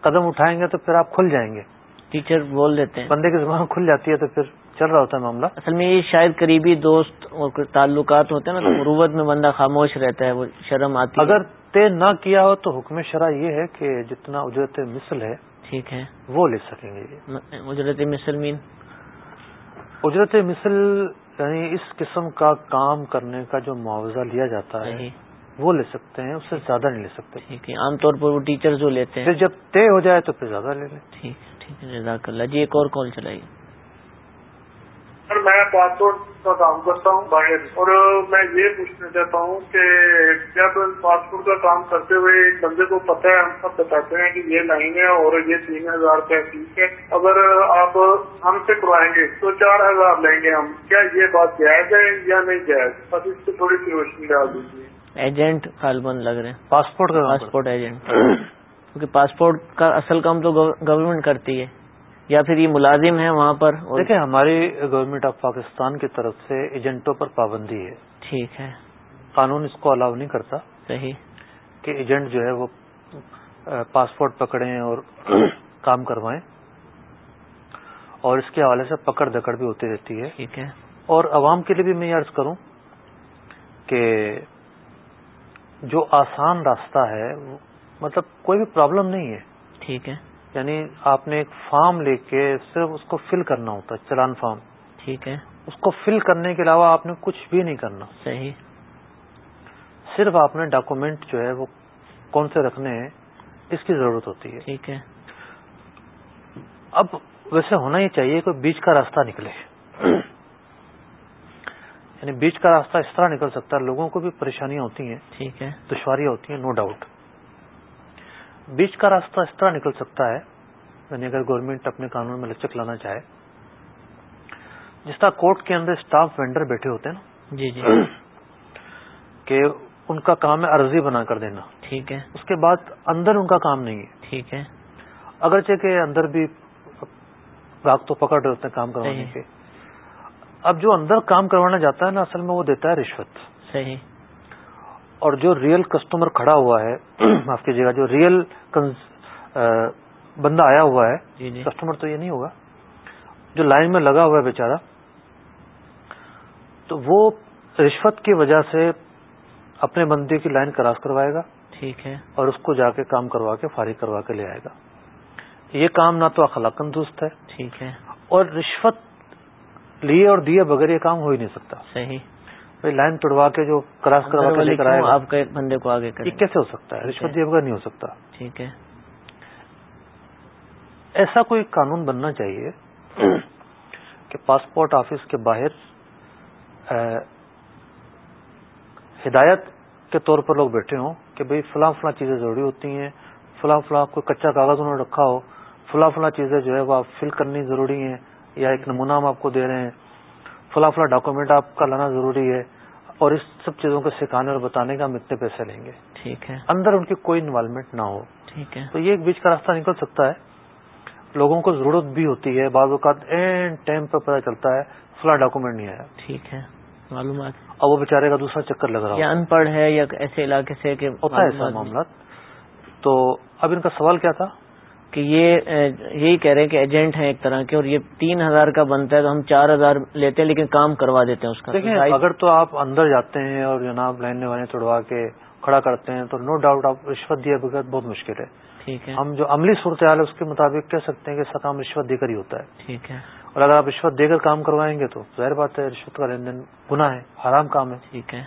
قدم اٹھائیں گے تو پھر آپ کھل جائیں گے۔ ٹیچر بول دیتے ہیں۔ بندے کی زبان کھل جاتی ہے تو پھر چل رہا ہوتا ہے معاملہ۔ اصل میں یہ شاید قریبی دوست اور تعلقات ہوتے ہیں نا تو مروت میں بندہ خاموش رہتا ہے وہ شرم آتی اگر طے نہ کیا ہو تو حکم شرح یہ ہے کہ جتنا اجرت مثل ہے ٹھیک ہے۔ وہ لے سکیں گے۔ اجرت مثل مین؟ اجرت مثل یعنی اس قسم کا کام کرنے کا جو معاوضہ لیا جاتا ہے وہ لے سکتے ہیں اس سے زیادہ نہیں لے سکتے۔ عام طور پر وہ ٹیچر جو لیتے ہیں۔ پھر جب طے ہو جائے تو پھر زیادہ لے لیں۔ ٹھیک ہے ٹھیک ہے۔ جزاک اللہ۔ جی ایک اور کال چلائیے سر میں پاسپورٹ کا کام کرتا ہوں۔ باہر اور میں یہ پوچھنا چاہتا ہوں کہ جب پاسپورٹ کا کام کرتے ہوئے ایک بندے کو پتہ ہے ہم سب بتاتے ہیں کہ یہ لائن ہے اور یہ تین ہزار روپے فیس ہے۔ اگر آپ ہم سے کروائیں گے تو چار ہزار لیں گے ہم۔ کیا یہ بات جائز ہے یا نہیں جائز؟ بس اس سے تھوڑی سی روشنی ڈال دیجیے۔ ایجنٹ بند لگ رہے ہیں۔ پاسپورٹ کا پاسپورٹ ایجنٹ۔ کیونکہ پاسپورٹ کا اصل کام تو گورنمنٹ کرتی ہے۔ یا پھر یہ ملازم ہے وہاں پر دیکھیں ہماری گورنمنٹ آف پاکستان کی طرف سے ایجنٹوں پر پابندی ہے۔ ٹھیک ہے۔ قانون اس کو الاؤ نہیں کرتا صحیح۔ کہ ایجنٹ جو ہے وہ پاسپورٹ پکڑیں اور کام کروائیں۔ اور اس کے حوالے سے پکڑ دکڑ بھی ہوتی رہتی ہے۔ ٹھیک ہے۔ اور عوام کے لیے بھی میں یہ عرض کروں کہ جو آسان راستہ ہے مطلب کوئی بھی پرابلم نہیں ہے۔ ٹھیک ہے۔ یعنی آپ نے ایک فارم لے کے صرف اس کو فل کرنا ہوتا ہے چلان فارم۔ ٹھیک ہے۔ اس کو فل کرنے کے علاوہ آپ نے کچھ بھی نہیں کرنا۔ صحیح۔ صرف آپ نے ڈاکومنٹ جو ہے وہ کون سے رکھنے ہیں اس کی ضرورت ہوتی ہے۔ ٹھیک ہے۔ اب ویسے ہونا ہی چاہیے کہ بیچ کا راستہ نکلے۔ یعنی بیچ کا راستہ اس طرح نکل سکتا ہے لوگوں کو بھی پریشانیاں ہوتی ہیں ٹھیک ہے۔ دشواریاں ہوتی ہیں نو ڈاؤٹ بیچ کا راستہ اس طرح نکل سکتا ہے یعنی اگر گورنمنٹ اپنے قانون میں لچک لانا چاہے جس طرح کورٹ کے اندر اسٹاف وینڈر بیٹھے ہوتے ہیں نا جی جی۔ کہ ان کا کام ہے عرضی بنا کر دینا۔ ٹھیک ہے۔ اس کے بعد اندر ان کا کام نہیں ہے۔ ٹھیک ہے۔ اگرچہ کہ اندر بھی گاہک تو پکڑ رہے ہوتے ہیں کام کروانے کے۔ اب جو اندر کام کروانا جاتا ہے نا اصل میں وہ دیتا ہے رشوت۔ صحیح۔ اور جو ریئل کسٹمر کھڑا ہوا ہے معاف کیجیے گا جو ریئل بندہ آیا ہوا ہے جی جی۔ کسٹمر تو یہ نہیں ہوگا جو لائن میں لگا ہوا ہے بیچارہ تو وہ رشوت کی وجہ سے اپنے بندے کی لائن کراس کروائے گا ٹھیک ہے۔ اور اس کو جا کے کام کروا کے فارغ کروا کے لے آئے گا۔ یہ کام نہ تو اخلاقن درست ہے۔ ٹھیک ہے۔ اور رشوت لیے اور دیے بغیر یہ کام ہو ہی نہیں سکتا۔ صحیح۔ لائن توڑوا کے جو کراس کروا کے لے کر آئے آپ کے بندے کو آگے یہ کیسے ہو سکتا ہے؟ رشوت دیے بغیر نہیں ہو سکتا۔ ٹھیک ہے۔ ایسا کوئی قانون بننا چاہیے کہ پاسپورٹ آفس کے باہر ہدایت کے طور پر لوگ بیٹھے ہوں کہ بھئی فلاں فلاں چیزیں ضروری ہوتی ہیں فلاں فلاں کوئی کچا کاغذ انہوں نے رکھا ہو فلاں فلاں چیزیں جو ہے وہ آپ فل کرنی ضروری ہیں یا ایک نمونہ ہم آپ کو دے رہے ہیں فلاں فلاں ڈاکومنٹ آپ کا لانا ضروری ہے۔ اور اس سب چیزوں کو سکھانے اور بتانے کا ہم اتنے پیسے لیں گے۔ ٹھیک ہے۔ اندر ان کی کوئی انوالومنٹ نہ ہو۔ ٹھیک ہے۔ تو یہ ایک بیچ کا راستہ نکل سکتا ہے۔ لوگوں کو ضرورت بھی ہوتی ہے۔ بعض اوقات این ٹائم پہ پتہ چلتا ہے فلاں ڈاکومنٹ نہیں آیا۔ ٹھیک ہے۔ معلومات۔ اور وہ بیچارے کا دوسرا چکر لگ رہا یا ان پڑھ ہے یا ایسے علاقے سے کہ ہوتا ہے ایسا معاملات۔ تو اب ان کا سوال کیا تھا؟ کہ یہ یہی کہہ رہے ہیں کہ ایجنٹ ہیں ایک طرح کے اور یہ تین ہزار کا بنتا ہے تو ہم چار ہزار لیتے ہیں لیکن کام کروا دیتے ہیں اس کا۔ دیکھیں اگر تو آپ اندر جاتے ہیں اور جناب لائن والے توڑوا کے کھڑا کرتے ہیں تو نو ڈاؤٹ آپ رشوت دیے بغیر بہت مشکل ہے۔ ٹھیک ہے۔ ہم جو عملی صورتحال ہے اس کے مطابق کہہ سکتے ہیں کہ اس کا کام رشوت دے کر ہی ہوتا ہے۔ ٹھیک ہے۔ اور اگر آپ رشوت دے کر کام کروائیں گے تو ظاہر بات ہے رشوت کا لین دین گناہ ہے حرام کام ہے۔ ٹھیک ہے۔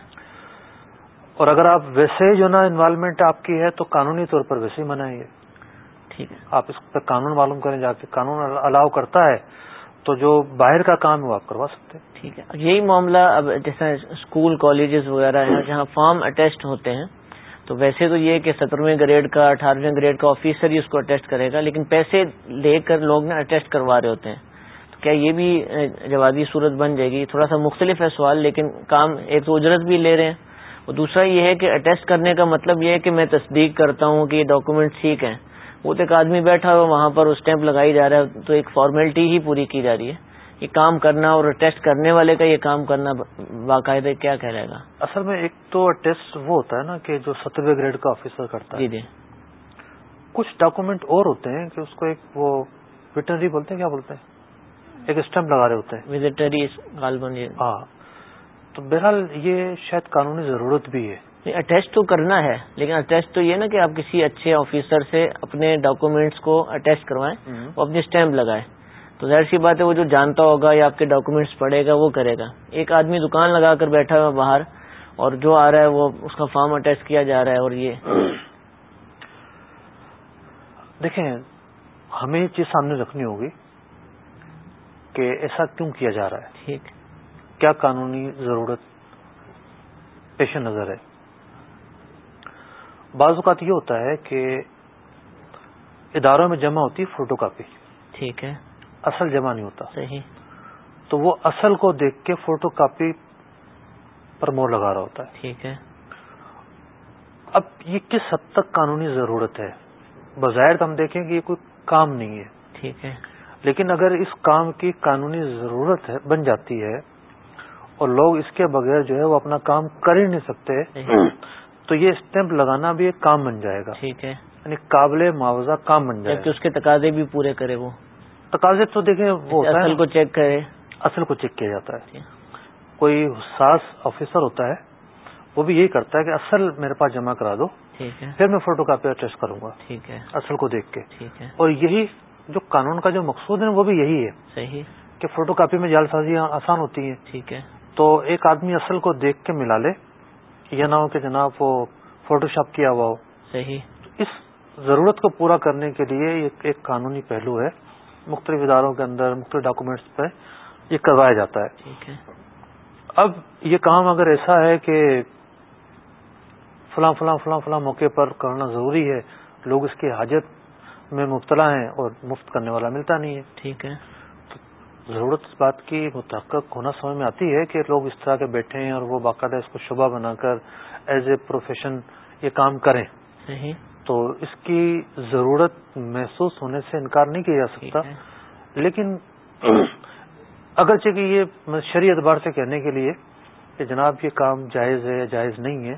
اور اگر آپ ویسے جو نا انوالومنٹ آپ کی ہے تو قانونی طور پر ویسے ہی منائیں گے۔ ٹھیک ہے۔ آپ اس پہ قانون معلوم کریں، جا کے قانون الاؤ کرتا ہے، تو جو باہر کا کام ہے وہ آپ کروا سکتے ہیں۔ ٹھیک ہے۔ یہی معاملہ اب جیسے اسکول کالجز وغیرہ ہیں، جہاں فارم اٹیسٹ ہوتے ہیں، تو ویسے تو یہ کہ سترویں گریڈ کا، اٹھارہویں گریڈ کا آفیسر ہی اس کو اٹیسٹ کرے گا، لیکن پیسے لے کر لوگ نا اٹیسٹ کروا رہے ہوتے ہیں۔ تو کیا یہ بھی جوابی صورت بن جائے گی؟ تھوڑا سا مختلف ہے سوال، لیکن کام ایک تو اجرت بھی لے رہے ہیں۔ اور دوسرا یہ ہے کہ اٹیسٹ کرنے کا مطلب یہ ہے کہ میں تصدیق کرتا ہوں کہ یہ ڈاکومنٹ ٹھیک ہیں۔ وہ تو ایک آدمی بیٹھا ہوا وہاں پر اسٹیمپ لگائی جا رہا ہے تو ایک فارمیلٹی ہی پوری کی جا رہی ہے۔ یہ کام کرنا اور ٹیسٹ کرنے والے کا یہ کام کرنا باقاعدہ کیا کہہ رہے گا؟ اصل میں ایک تو ٹیسٹ وہ ہوتا ہے نا کہ جو سترویں گریڈ کا آفیسر کرتا ہے۔ جی جی۔ کچھ ڈاکومنٹ اور ہوتے ہیں کہ اس کو ایک وہ ویٹنری بولتے ہیں کیا بولتے ہیں؟ ایک اسٹمپ لگا رہے ہوتے ہیں۔ وزٹری ہاں۔ تو بہرحال یہ شاید قانونی ضرورت بھی ہے۔ اٹیسٹ تو کرنا ہے لیکن اٹیسٹ تو یہ نا کہ آپ کسی اچھے آفیسر سے اپنے ڈاکومینٹس کو اٹیسٹ کروائیں وہ اپنی اسٹیمپ لگائیں۔ تو ظاہر سی بات ہے وہ جو جانتا ہوگا یا آپ کے ڈاکومینٹس پڑھے گا وہ کرے گا۔ ایک آدمی دکان لگا کر بیٹھا ہوا باہر اور جو آ رہا ہے وہ اس کا فارم اٹیسٹ کیا جا رہا ہے اور یہ۔ دیکھیں ہمیں یہ چیز سامنے رکھنی ہوگی کہ ایسا کیوں کیا جا رہا ہے؟ ٹھیک۔ کیا قانونی ضرورت پیش نظر ہے؟ بعض اوقات یہ ہوتا ہے کہ اداروں میں جمع ہوتی ہے فوٹو کاپی ٹھیک ہے۔ اصل جمع نہیں ہوتا۔ صحیح۔ تو وہ اصل کو دیکھ کے فوٹو کاپی پر مور لگا رہا ہوتا ہے۔ ٹھیک ہے۔ اب یہ کس حد تک قانونی ضرورت ہے؟ بظاہر ہم دیکھیں کہ یہ کوئی کام نہیں ہے۔ ٹھیک ہے۔ لیکن اگر اس کام کی قانونی ضرورت ہے بن جاتی ہے اور لوگ اس کے بغیر جو ہے وہ اپنا کام کر ہی نہیں سکتے تو یہ اسٹیمپ لگانا بھی ایک کام بن جائے گا۔ ٹھیک ہے۔ یعنی قابل معاوضہ کام بن جائے گا۔ اس کے تقاضے بھی پورے کرے وہ۔ تقاضے تو دیکھیں وہ اصل کو چیک کرے۔ اصل کو چیک کیا جاتا ہے۔ کوئی حساس آفیسر ہوتا ہے وہ بھی یہی کرتا ہے کہ اصل میرے پاس جمع کرا دو۔ پھر میں فوٹو کاپی ٹیسٹ کروں گا۔ ٹھیک ہے۔ اصل کو دیکھ کے۔ ٹھیک ہے۔ اور یہی جو قانون کا جو مقصود ہے وہ بھی یہی ہے صحیح۔ کہ فوٹو کاپی میں جال سازیاں آسان ہوتی ہیں۔ ٹھیک ہے۔ تو ایک آدمی اصل کو دیکھ کے ملا لے۔ یہ نہ ہو کہ جناب وہ فوٹو شاپ کیا ہوا ہو۔ صحیح۔ اس ضرورت کو پورا کرنے کے لیے ایک قانونی پہلو ہے۔ مختلف اداروں کے اندر مختلف ڈاکومنٹس پہ یہ کروایا جاتا ہے۔ اب یہ کام اگر ایسا ہے کہ فلاں فلاں فلاں فلاں موقع پر کرنا ضروری ہے لوگ اس کی حاجت میں مبتلا ہیں اور مفت کرنے والا ملتا نہیں ہے۔ ٹھیک ہے۔ ضرورت اس بات کی متحقق ہونا سمجھ میں آتی ہے کہ لوگ اس طرح کے بیٹھے ہیں اور وہ باقاعدہ اس کو شبہ بنا کر ایز اے پروفیشن یہ کام کریں۔ تو اس کی ضرورت محسوس ہونے سے انکار نہیں کیا جا سکتا۔ لیکن اگرچہ کہ یہ شریع اعتبار سے کہنے کے لیے کہ جناب یہ کام جائز ہے یا جائز نہیں ہے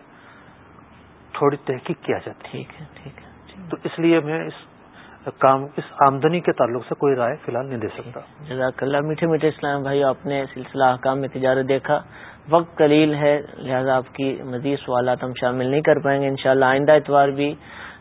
تھوڑی تحقیق کیا جاتی ٹھیک ہے ٹھیک ہے۔ تو اس لیے میں اس کام اس آمدنی کے تعلق سے کوئی رائے فی الحال نہیں دے سکتا۔ جزاک اللہ میٹھے میٹھے اسلام بھائی آپ نے سلسلہ حکام میں تجارت دیکھا۔ وقت قلیل ہے، لہذا آپ کی مزید سوالات ہم شامل نہیں کر پائیں گے۔ انشاءاللہ، آئندہ اتوار بھی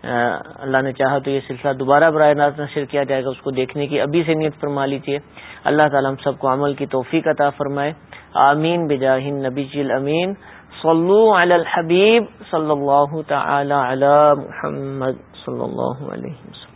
اللہ نے چاہا تو یہ سلسلہ دوبارہ براہ راست نشر کیا جائے گا، اس کو دیکھنے کی۔ ابھی سے نیت فرما لیجیے اللہ تعالیٰ ہم سب کو عمل کی توفیق عطا فرمائے۔ آمین، بجاہ نبی جل امین صلو علی الحبیب، صلی اللہ تعالی علی محمد صلی اللہ علیہ وسلم۔